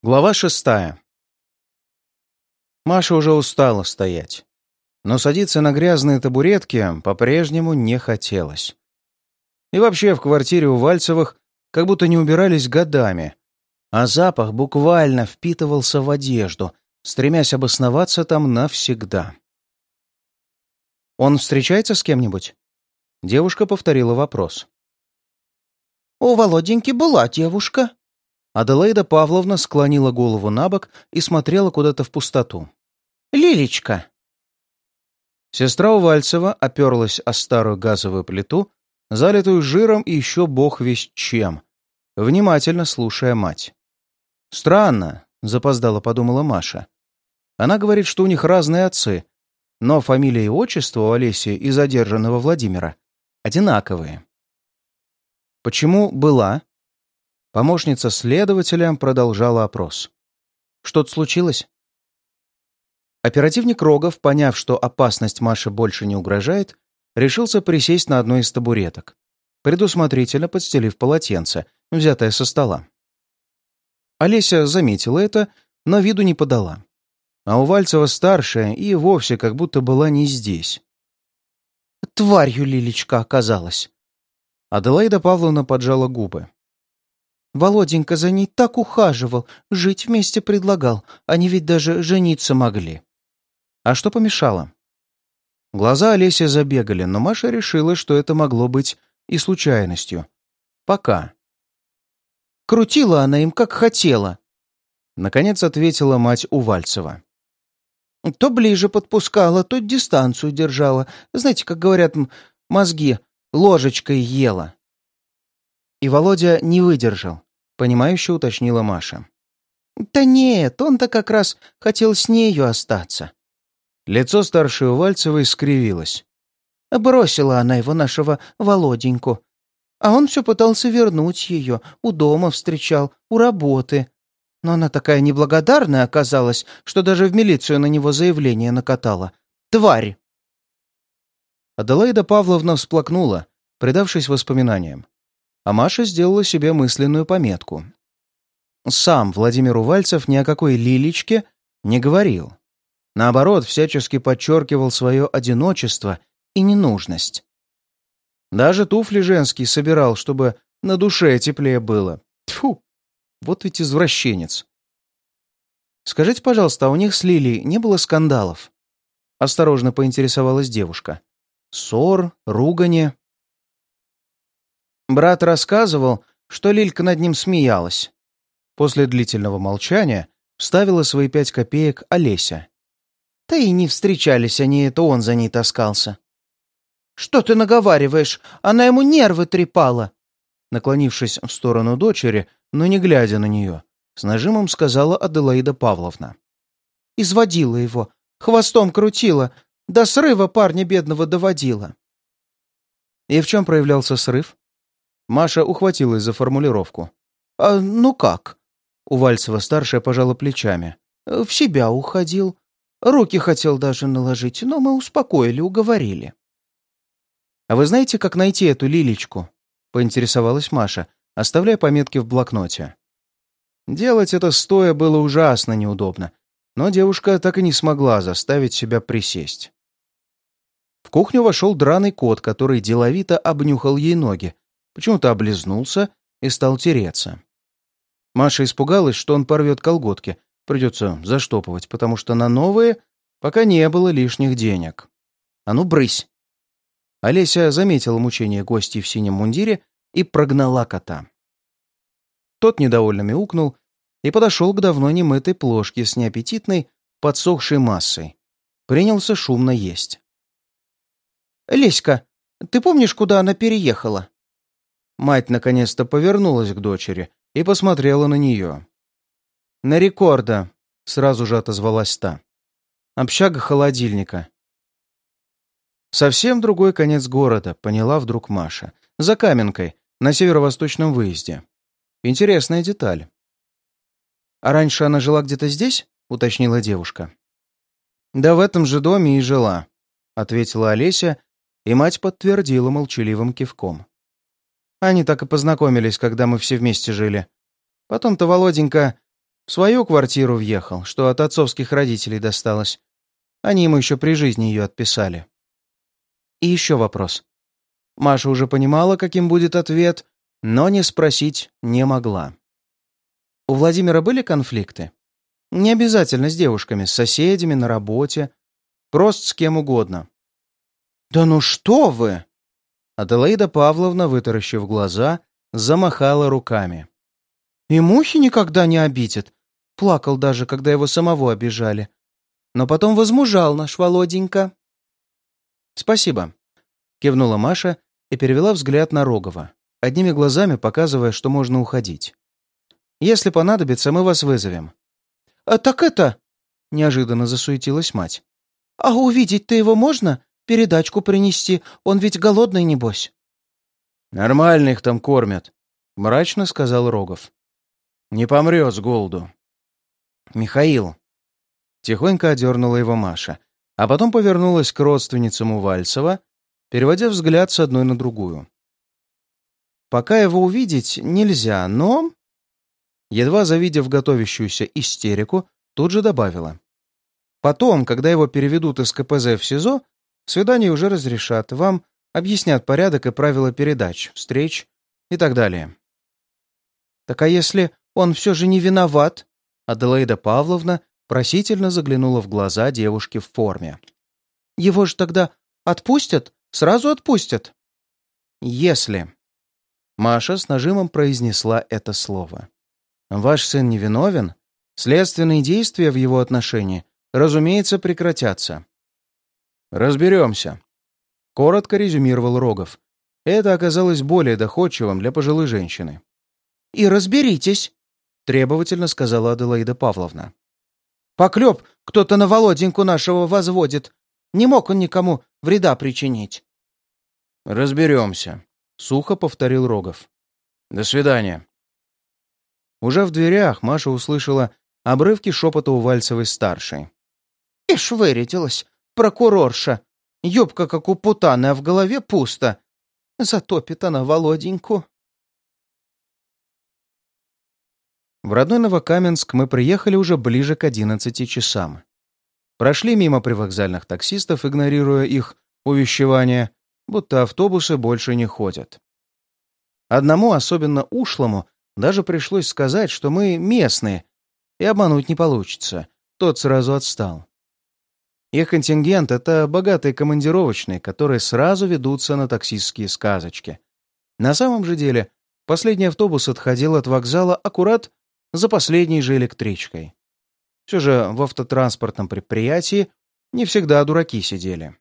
Глава шестая. Маша уже устала стоять, но садиться на грязные табуретки по-прежнему не хотелось. И вообще в квартире у Вальцевых как будто не убирались годами, а запах буквально впитывался в одежду, стремясь обосноваться там навсегда. «Он встречается с кем-нибудь?» Девушка повторила вопрос. «У Володеньки была девушка», Аделаида Павловна склонила голову на бок и смотрела куда-то в пустоту. «Лилечка!» Сестра Увальцева оперлась о старую газовую плиту, залитую жиром и еще бог весь чем, внимательно слушая мать. «Странно», — запоздало подумала Маша. «Она говорит, что у них разные отцы, но фамилия и отчество у Олеси и задержанного Владимира одинаковые». «Почему была?» Помощница следователя продолжала опрос. «Что-то случилось?» Оперативник Рогов, поняв, что опасность Маше больше не угрожает, решился присесть на одной из табуреток, предусмотрительно подстелив полотенце, взятое со стола. Олеся заметила это, но виду не подала. А у Вальцева старшая и вовсе как будто была не здесь. «Тварью Лилечка оказалась!» Аделаида Павловна поджала губы. Володенька за ней так ухаживал, жить вместе предлагал. Они ведь даже жениться могли. А что помешало? Глаза Олеси забегали, но Маша решила, что это могло быть и случайностью. Пока. Крутила она им, как хотела. Наконец ответила мать Увальцева. То ближе подпускала, то дистанцию держала. Знаете, как говорят, мозги ложечкой ела. И Володя не выдержал, понимающе уточнила Маша. «Да нет, он-то как раз хотел с нею остаться». Лицо старшей Увальцевой скривилось. Бросила она его, нашего Володеньку. А он все пытался вернуть ее, у дома встречал, у работы. Но она такая неблагодарная оказалась, что даже в милицию на него заявление накатала. Тварь! Аделаида Павловна всплакнула, предавшись воспоминаниям а Маша сделала себе мысленную пометку. Сам Владимир Увальцев ни о какой Лилечке не говорил. Наоборот, всячески подчеркивал свое одиночество и ненужность. Даже туфли женские собирал, чтобы на душе теплее было. Тьфу! Вот ведь извращенец. «Скажите, пожалуйста, а у них с Лилией не было скандалов?» Осторожно поинтересовалась девушка. «Ссор, ругани?» Брат рассказывал, что Лилька над ним смеялась. После длительного молчания вставила свои пять копеек Олеся. Да и не встречались они, это он за ней таскался. «Что ты наговариваешь? Она ему нервы трепала!» Наклонившись в сторону дочери, но не глядя на нее, с нажимом сказала Аделаида Павловна. «Изводила его, хвостом крутила, до срыва парня бедного доводила». «И в чем проявлялся срыв?» Маша ухватилась за формулировку. «А ну как?» Увальцева-старшая пожала плечами. «В себя уходил. Руки хотел даже наложить, но мы успокоили, уговорили». «А вы знаете, как найти эту Лилечку?» — поинтересовалась Маша, оставляя пометки в блокноте. Делать это стоя было ужасно неудобно, но девушка так и не смогла заставить себя присесть. В кухню вошел драный кот, который деловито обнюхал ей ноги, почему-то облизнулся и стал тереться. Маша испугалась, что он порвет колготки, придется заштопывать, потому что на новые пока не было лишних денег. А ну, брысь! Олеся заметила мучение гостей в синем мундире и прогнала кота. Тот недовольно мяукнул и подошел к давно немытой плошке с неаппетитной, подсохшей массой. Принялся шумно есть. «Леська, ты помнишь, куда она переехала?» Мать наконец-то повернулась к дочери и посмотрела на нее. «На рекорда!» — сразу же отозвалась та. «Общага холодильника». Совсем другой конец города, поняла вдруг Маша. За Каменкой, на северо-восточном выезде. Интересная деталь. «А раньше она жила где-то здесь?» — уточнила девушка. «Да в этом же доме и жила», — ответила Олеся, и мать подтвердила молчаливым кивком. Они так и познакомились, когда мы все вместе жили. Потом-то Володенька В свою квартиру въехал, что от отцовских родителей досталось. Они ему еще при жизни ее отписали. И еще вопрос. Маша уже понимала, каким будет ответ, но не спросить не могла. У Владимира были конфликты? Не обязательно с девушками, с соседями, на работе. Просто с кем угодно. «Да ну что вы!» Аделаида Павловна, вытаращив глаза, замахала руками. «И мухи никогда не обидит. Плакал даже, когда его самого обижали. Но потом возмужал наш Володенька». «Спасибо», — кивнула Маша и перевела взгляд на Рогова, одними глазами показывая, что можно уходить. «Если понадобится, мы вас вызовем». «А так это...» — неожиданно засуетилась мать. «А увидеть-то его можно? Передачку принести? Он ведь голодный, небось». «Нормально их там кормят», — мрачно сказал Рогов. «Не помрет с голоду». «Михаил». Тихонько одернула его Маша, а потом повернулась к родственницам Увальцева, переводя взгляд с одной на другую. «Пока его увидеть нельзя, но...» Едва завидев готовящуюся истерику, тут же добавила. «Потом, когда его переведут из КПЗ в СИЗО, свидание уже разрешат, вам объяснят порядок и правила передач, встреч и так далее». «Так а если он все же не виноват?» Аделаида Павловна просительно заглянула в глаза девушки в форме. «Его же тогда отпустят? Сразу отпустят?» «Если...» Маша с нажимом произнесла это слово. «Ваш сын невиновен? Следственные действия в его отношении, разумеется, прекратятся». «Разберемся», — коротко резюмировал Рогов. Это оказалось более доходчивым для пожилой женщины. «И разберитесь», — требовательно сказала Аделаида Павловна. «Поклеп кто-то на Володеньку нашего возводит. Не мог он никому вреда причинить». «Разберемся», — сухо повторил Рогов. «До свидания». Уже в дверях Маша услышала обрывки шепота у Вальцевой-старшей. «Ишь, вырядилась, прокурорша. Юбка, как у путаны, а в голове пусто. Затопит она Володеньку». В родной Новокаменск мы приехали уже ближе к одиннадцати часам. Прошли мимо привокзальных таксистов, игнорируя их увещевания, будто автобусы больше не ходят. Одному, особенно ушлому, даже пришлось сказать, что мы местные, и обмануть не получится. Тот сразу отстал. Их контингент — это богатые командировочные, которые сразу ведутся на таксистские сказочки. На самом же деле, последний автобус отходил от вокзала аккурат за последней же электричкой. Все же в автотранспортном предприятии не всегда дураки сидели.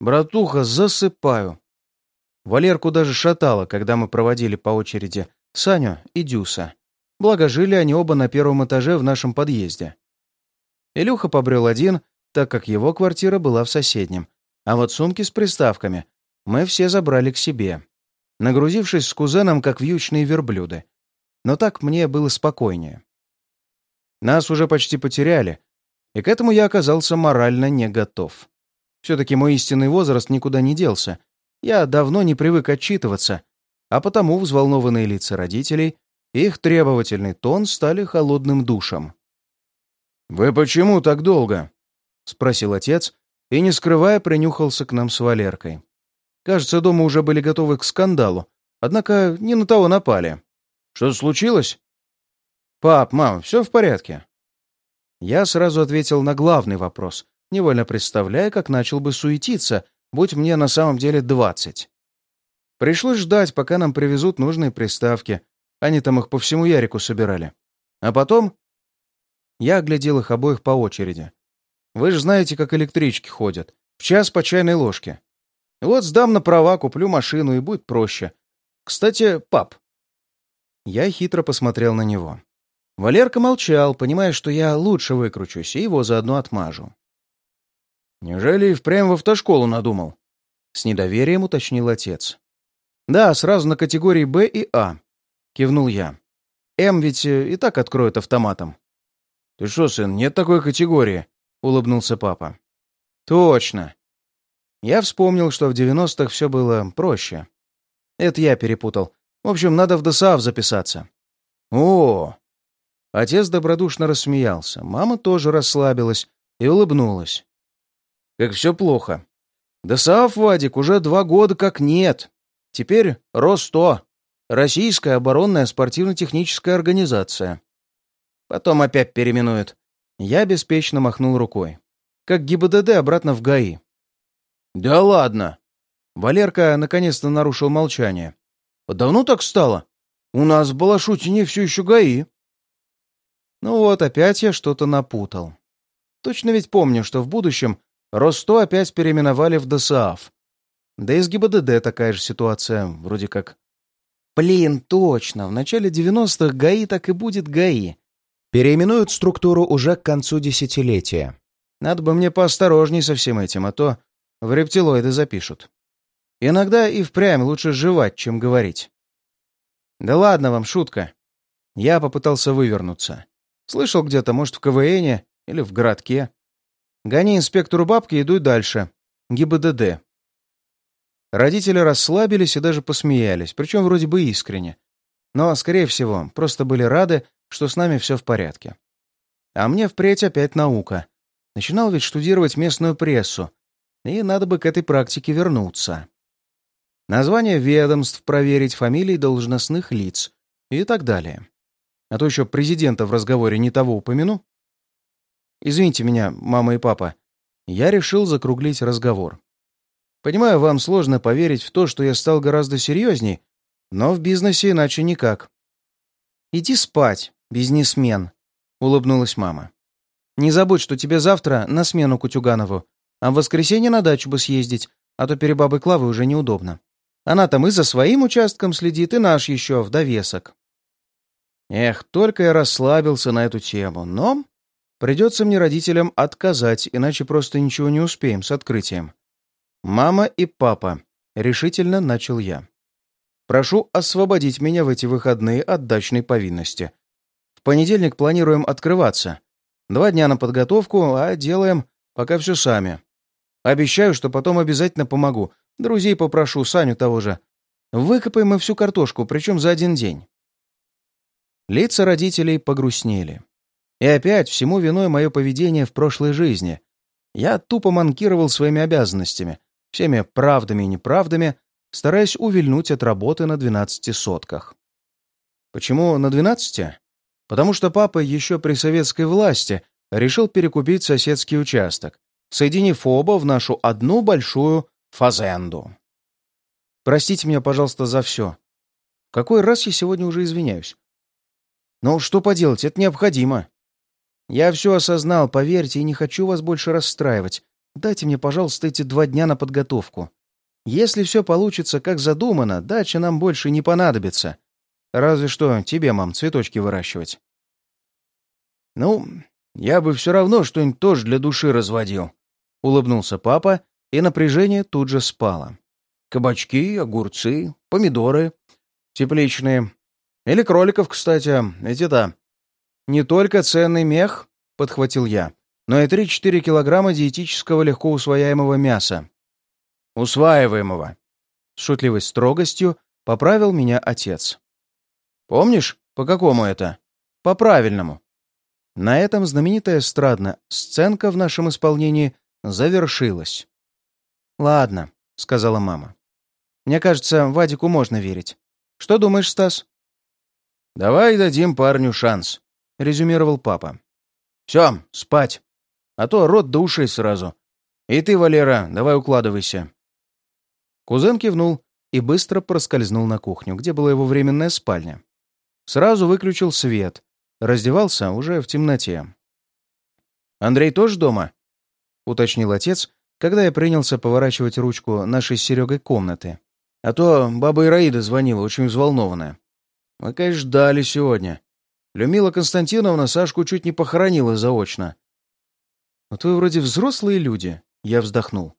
«Братуха, засыпаю!» Валерку даже шатало, когда мы проводили по очереди Саню и Дюса. Благо, жили они оба на первом этаже в нашем подъезде. Илюха побрел один, так как его квартира была в соседнем, а вот сумки с приставками мы все забрали к себе, нагрузившись с кузеном, как вьючные верблюды. Но так мне было спокойнее. Нас уже почти потеряли, и к этому я оказался морально не готов. Все-таки мой истинный возраст никуда не делся. Я давно не привык отчитываться, а потому взволнованные лица родителей и их требовательный тон стали холодным душем. «Вы почему так долго?» — спросил отец и, не скрывая, принюхался к нам с Валеркой. Кажется, дома уже были готовы к скандалу, однако не на того напали. «Что случилось?» «Пап, мам, все в порядке?» Я сразу ответил на главный вопрос, невольно представляя, как начал бы суетиться, будь мне на самом деле двадцать. Пришлось ждать, пока нам привезут нужные приставки. Они там их по всему Ярику собирали. А потом... Я оглядел их обоих по очереди. Вы же знаете, как электрички ходят. В час по чайной ложке. Вот сдам на права, куплю машину, и будет проще. Кстати, пап. Я хитро посмотрел на него. Валерка молчал, понимая, что я лучше выкручусь, и его заодно отмажу. «Неужели и впрямь в автошколу надумал?» С недоверием уточнил отец. «Да, сразу на категории Б и А», — кивнул я. «М ведь э, и так откроет автоматом». «Ты что, сын, нет такой категории?» — улыбнулся папа. «Точно». Я вспомнил, что в девяностых все было проще. Это я перепутал. В общем, надо в ДСАВ записаться. «О, Отец добродушно рассмеялся, мама тоже расслабилась и улыбнулась. Как все плохо. ДСАФ, Вадик, уже два года как нет. Теперь РОСТО, Российская оборонная спортивно-техническая организация. Потом опять переименуют. Я беспечно махнул рукой. Как ГИБДД обратно в ГАИ. «Да ладно!» Валерка наконец-то нарушил молчание. «Давно так стало? У нас в Балашутине все еще ГАИ». Ну вот, опять я что-то напутал. Точно ведь помню, что в будущем Росто опять переименовали в ДСАФ. Да и с ГИБДД такая же ситуация, вроде как. Блин, точно, в начале 90-х ГАИ так и будет ГАИ. Переименуют структуру уже к концу десятилетия. Надо бы мне поосторожней со всем этим, а то в рептилоиды запишут. Иногда и впрямь лучше жевать, чем говорить. Да ладно вам, шутка. Я попытался вывернуться. Слышал где-то, может, в КВНе или в городке. Гони инспектору бабки и дуй дальше. ГИБДД. Родители расслабились и даже посмеялись, причем вроде бы искренне. Но, скорее всего, просто были рады, что с нами все в порядке. А мне впредь опять наука. Начинал ведь штудировать местную прессу, и надо бы к этой практике вернуться. Название ведомств проверить, фамилии должностных лиц и так далее. А то еще президента в разговоре не того упомяну. Извините меня, мама и папа. Я решил закруглить разговор. Понимаю, вам сложно поверить в то, что я стал гораздо серьезней, но в бизнесе иначе никак. «Иди спать, бизнесмен», — улыбнулась мама. «Не забудь, что тебе завтра на смену Кутюганову, а в воскресенье на дачу бы съездить, а то перед бабой Клавой уже неудобно. Она там и за своим участком следит, и наш еще в довесок». Эх, только я расслабился на эту тему, но придется мне родителям отказать, иначе просто ничего не успеем с открытием. «Мама и папа», — решительно начал я. «Прошу освободить меня в эти выходные от дачной повинности. Понедельник планируем открываться. Два дня на подготовку, а делаем пока все сами. Обещаю, что потом обязательно помогу. Друзей попрошу, Саню того же. Выкопаем мы всю картошку, причем за один день». Лица родителей погрустнели. И опять всему виной мое поведение в прошлой жизни. Я тупо манкировал своими обязанностями, всеми правдами и неправдами, стараясь увильнуть от работы на 12 сотках. Почему на 12? Потому что папа еще при советской власти решил перекупить соседский участок, соединив оба в нашу одну большую фазенду. Простите меня, пожалуйста, за все. В какой раз я сегодня уже извиняюсь? Но что поделать, это необходимо. Я все осознал, поверьте, и не хочу вас больше расстраивать. Дайте мне, пожалуйста, эти два дня на подготовку. Если все получится, как задумано, дача нам больше не понадобится. Разве что тебе, мам, цветочки выращивать. Ну, я бы все равно что-нибудь тоже для души разводил. Улыбнулся папа, и напряжение тут же спало. Кабачки, огурцы, помидоры, тепличные, или кроликов, кстати, эти-то. Не только ценный мех, — подхватил я, — но и 3-4 килограмма диетического легко усвояемого мяса. Усваиваемого. С шутливой строгостью поправил меня отец. Помнишь, по какому это? По правильному. На этом знаменитая эстрадная сценка в нашем исполнении завершилась. «Ладно», — сказала мама. «Мне кажется, Вадику можно верить. Что думаешь, Стас?» «Давай дадим парню шанс», — резюмировал папа. «Все, спать. А то рот до ушей сразу. И ты, Валера, давай укладывайся». Кузен кивнул и быстро проскользнул на кухню, где была его временная спальня. Сразу выключил свет. Раздевался уже в темноте. «Андрей тоже дома?» — уточнил отец, когда я принялся поворачивать ручку нашей с Серегой комнаты. А то баба Ираида звонила, очень взволнованная. Мы, конечно, ждали сегодня. Люмила Константиновна Сашку чуть не похоронила заочно. «Вот вы вроде взрослые люди», — я вздохнул.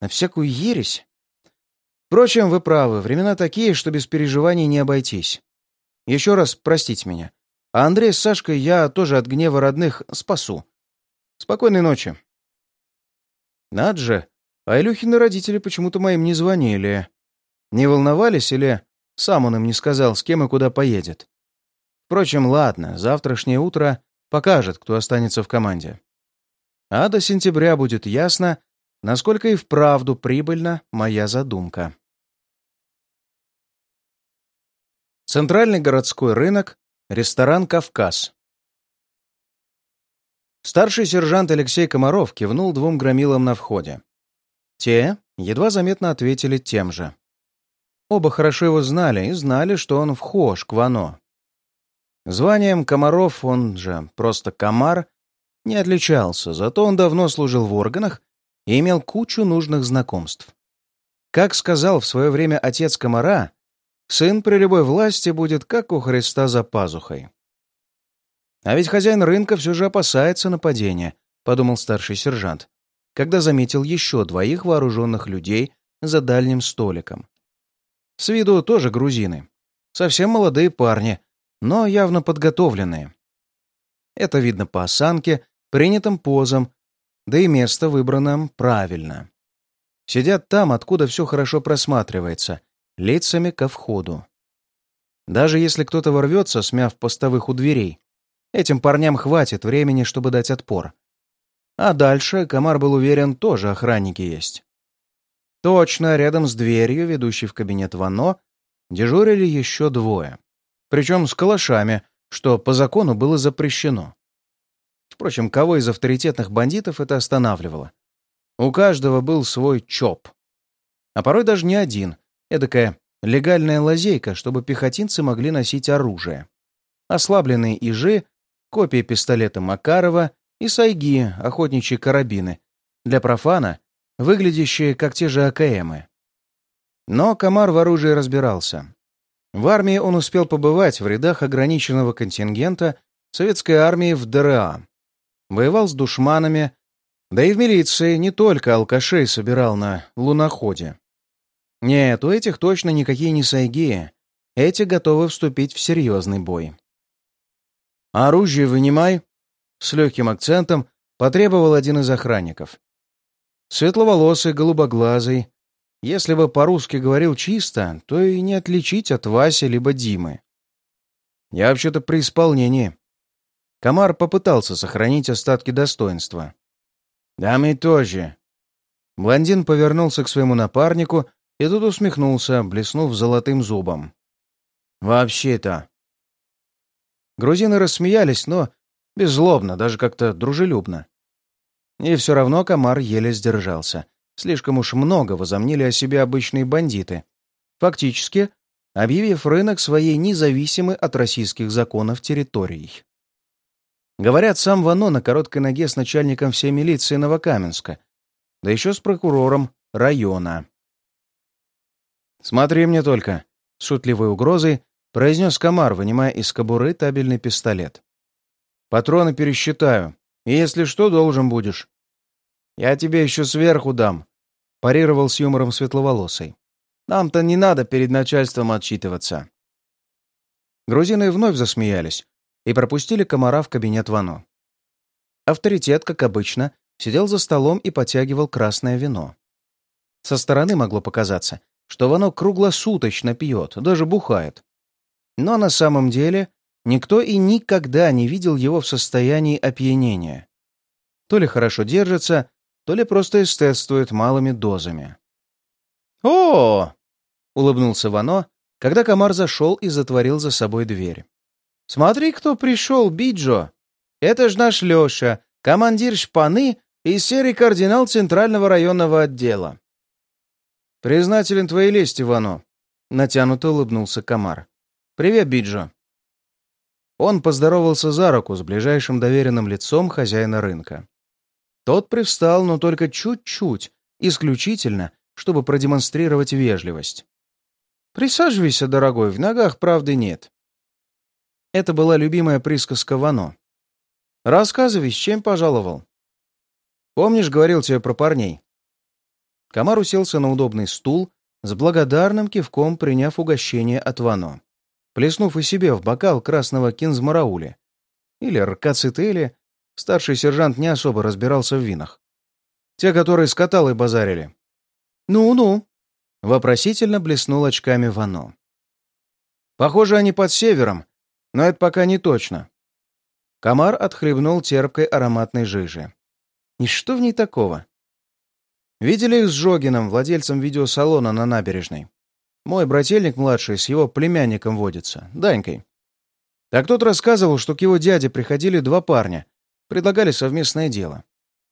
«На всякую ересь». Впрочем, вы правы, времена такие, что без переживаний не обойтись. Еще раз простите меня. А Андрей с Сашкой я тоже от гнева родных спасу. Спокойной ночи. Над же, а Илюхины родители почему-то моим не звонили. Не волновались или сам он им не сказал, с кем и куда поедет. Впрочем, ладно, завтрашнее утро покажет, кто останется в команде. А до сентября будет ясно, насколько и вправду прибыльна моя задумка. Центральный городской рынок, ресторан «Кавказ». Старший сержант Алексей Комаров кивнул двум громилам на входе. Те едва заметно ответили тем же. Оба хорошо его знали и знали, что он вхож к Вано. Званием Комаров, он же просто Комар, не отличался, зато он давно служил в органах и имел кучу нужных знакомств. Как сказал в свое время отец Комара, сын при любой власти будет как у Христа за пазухой. А ведь хозяин рынка все же опасается нападения, подумал старший сержант, когда заметил еще двоих вооруженных людей за дальним столиком. С виду тоже грузины. Совсем молодые парни, но явно подготовленные. Это видно по осанке, принятым позам, да и место выбрано правильно. Сидят там, откуда все хорошо просматривается, лицами ко входу. Даже если кто-то ворвется, смяв постовых у дверей, этим парням хватит времени, чтобы дать отпор. А дальше, Комар был уверен, тоже охранники есть. Точно, рядом с дверью, ведущей в кабинет Вано, дежурили еще двое. Причем с калашами, что по закону было запрещено. Впрочем, кого из авторитетных бандитов это останавливало? У каждого был свой ЧОП. А порой даже не один. Эдакая легальная лазейка, чтобы пехотинцы могли носить оружие. Ослабленные ижи, копии пистолета Макарова и сайги, охотничьи карабины. Для профана, выглядящие как те же АКМы. Но Комар в оружии разбирался. В армии он успел побывать в рядах ограниченного контингента советской армии в ДРА, воевал с душманами, да и в милиции не только алкашей собирал на луноходе. Нет, у этих точно никакие не сайги. Эти готовы вступить в серьезный бой. «Оружие вынимай!» С легким акцентом потребовал один из охранников. Светловолосый, голубоглазый. Если бы по-русски говорил чисто, то и не отличить от Васи либо Димы. Я вообще-то при исполнении. Комар попытался сохранить остатки достоинства. «Да мы тоже». Блондин повернулся к своему напарнику и тут усмехнулся, блеснув золотым зубом. «Вообще-то...» Грузины рассмеялись, но беззлобно, даже как-то дружелюбно. И все равно комар еле сдержался. Слишком уж много возомнили о себе обычные бандиты. Фактически, объявив рынок своей независимой от российских законов территорией. Говорят, сам Вано на короткой ноге с начальником всей милиции Новокаменска, да еще с прокурором района. «Смотри мне только», — шутливой угрозой произнес комар, вынимая из кобуры табельный пистолет. «Патроны пересчитаю, и если что, должен будешь». «Я тебе еще сверху дам», — парировал с юмором светловолосый. «Нам-то не надо перед начальством отчитываться». Грузины вновь засмеялись, и пропустили комара в кабинет Вано. Авторитет, как обычно, сидел за столом и потягивал красное вино. Со стороны могло показаться, что Вано круглосуточно пьет, даже бухает. Но на самом деле никто и никогда не видел его в состоянии опьянения. То ли хорошо держится, то ли просто эстетствует малыми дозами. «О!» — улыбнулся Вано, когда комар зашел и затворил за собой дверь. Смотри, кто пришел, Биджо. Это ж наш Леша, командир шпаны и серый кардинал Центрального районного отдела. Признателен твоей лести, Вано. Натянуто улыбнулся комар. Привет, Биджо. Он поздоровался за руку с ближайшим доверенным лицом хозяина рынка. Тот привстал, но только чуть-чуть, исключительно, чтобы продемонстрировать вежливость. «Присаживайся, дорогой, в ногах правды нет. Это была любимая присказка Вано. «Рассказывай, с чем пожаловал?» «Помнишь, говорил тебе про парней?» Комар уселся на удобный стул, с благодарным кивком приняв угощение от Вано, плеснув и себе в бокал красного кинзмараули. Или ркацетели, старший сержант не особо разбирался в винах. Те, которые с каталой базарили. «Ну-ну», — вопросительно блеснул очками Вано. «Похоже, они под севером, Но это пока не точно. Комар отхлебнул терпкой ароматной жижи. И что в ней такого? Видели их с Жогином, владельцем видеосалона на набережной? Мой брательник младший с его племянником водится, Данькой. Так тот рассказывал, что к его дяде приходили два парня, предлагали совместное дело.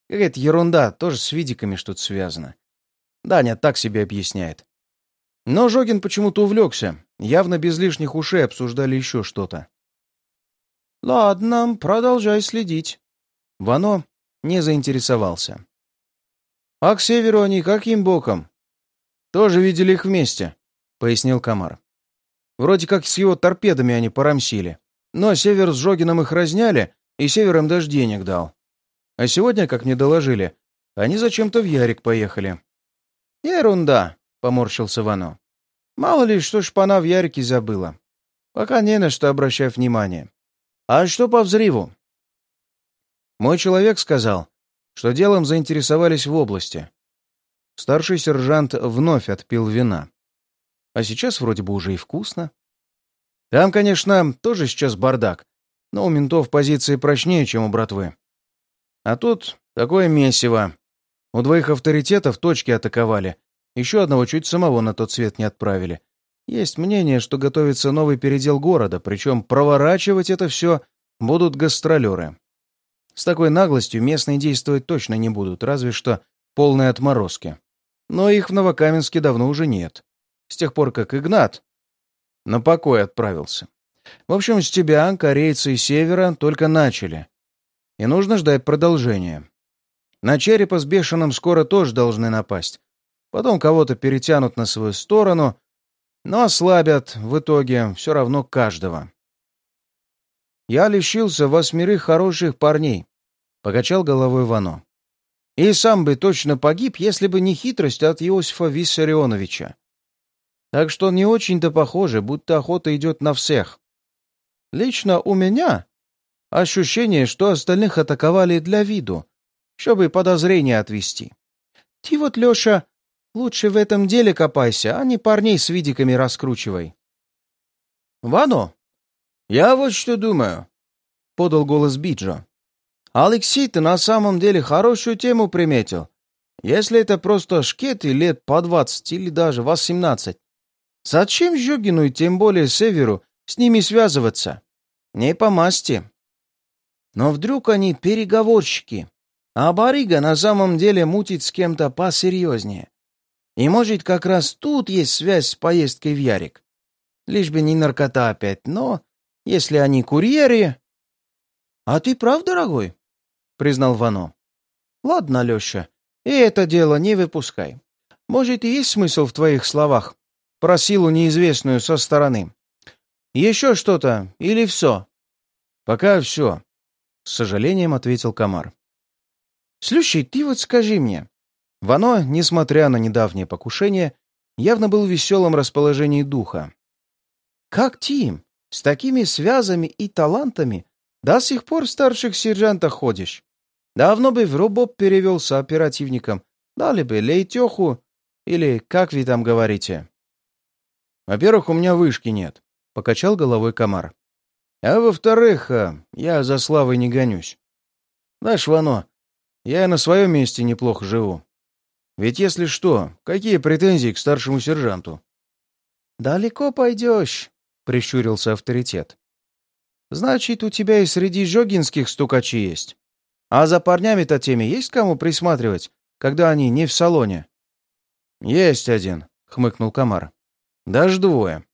Какая-то ерунда, тоже с видиками что-то связано. Даня так себе объясняет. Но Жогин почему-то увлекся. Явно без лишних ушей обсуждали еще что-то. «Ладно, продолжай следить». Вано не заинтересовался. «А к северу они каким боком?» «Тоже видели их вместе», — пояснил Комар. «Вроде как с его торпедами они порамсили. Но север с Жогином их разняли, и север им даже денег дал. А сегодня, как мне доложили, они зачем-то в Ярик поехали». «Ерунда», — поморщился Вано. «Мало ли, что шпана в Ярике забыла. Пока не на что обращать внимание. А что по взрыву?» Мой человек сказал, что делом заинтересовались в области. Старший сержант вновь отпил вина. А сейчас вроде бы уже и вкусно. Там, конечно, тоже сейчас бардак, но у ментов позиции прочнее, чем у братвы. А тут такое месиво. У двоих авторитетов точки атаковали. Еще одного чуть самого на тот свет не отправили. Есть мнение, что готовится новый передел города, причем проворачивать это все будут гастролеры. С такой наглостью местные действовать точно не будут, разве что полные отморозки. Но их в Новокаменске давно уже нет. С тех пор, как Игнат на покой отправился. В общем, с тебя, корейцы и севера, только начали. И нужно ждать продолжения. На черепа с бешеным скоро тоже должны напасть. Потом кого-то перетянут на свою сторону, но ослабят в итоге все равно каждого. Я лишился восьмерых хороших парней, — покачал головой Вано. И сам бы точно погиб, если бы не хитрость от Иосифа Виссарионовича. Так что не очень-то похоже, будто охота идет на всех. Лично у меня ощущение, что остальных атаковали для виду, чтобы подозрения отвести. Ты вот, Леша, лучше в этом деле копайся, а не парней с видиками раскручивай. «Вано, я вот что думаю», — подал голос Биджо. «Алексей, ты на самом деле хорошую тему приметил. Если это просто шкеты лет по двадцать или даже восемнадцать, зачем Жогину и тем более Северу с ними связываться? Не по масти. Но вдруг они переговорщики, а барыга на самом деле мутит с кем-то посерьезнее. И может как раз тут есть связь с поездкой в Ярик. Лишь бы не наркота опять, но если они курьеры... — А ты прав, дорогой? — признал Вано. — Ладно, Леша, и это дело не выпускай. Может, и есть смысл в твоих словах про силу неизвестную со стороны. Еще что-то или все? — Пока все, — с сожалением ответил Комар. — Слушай, ты вот скажи мне. Вано, несмотря на недавнее покушение, явно был в веселом расположении духа. Как Тим, с такими связями и талантами, до сих пор в старших сержантах ходишь? Давно бы в робоб перевелся оперативником, дали бы лейтеху, или как вы там говорите. Во-первых, у меня вышки нет, — покачал головой комар. А во-вторых, э, я за славой не гонюсь. Знаешь, Вано, я на своем месте неплохо живу. Ведь если что, какие претензии к старшему сержанту? «Далеко пойдешь», — прищурился авторитет. «Значит, у тебя и среди жогинских стукачи есть. А за парнями-то теми есть кому присматривать, когда они не в салоне?» «Есть один», — хмыкнул комар. «Даже двое.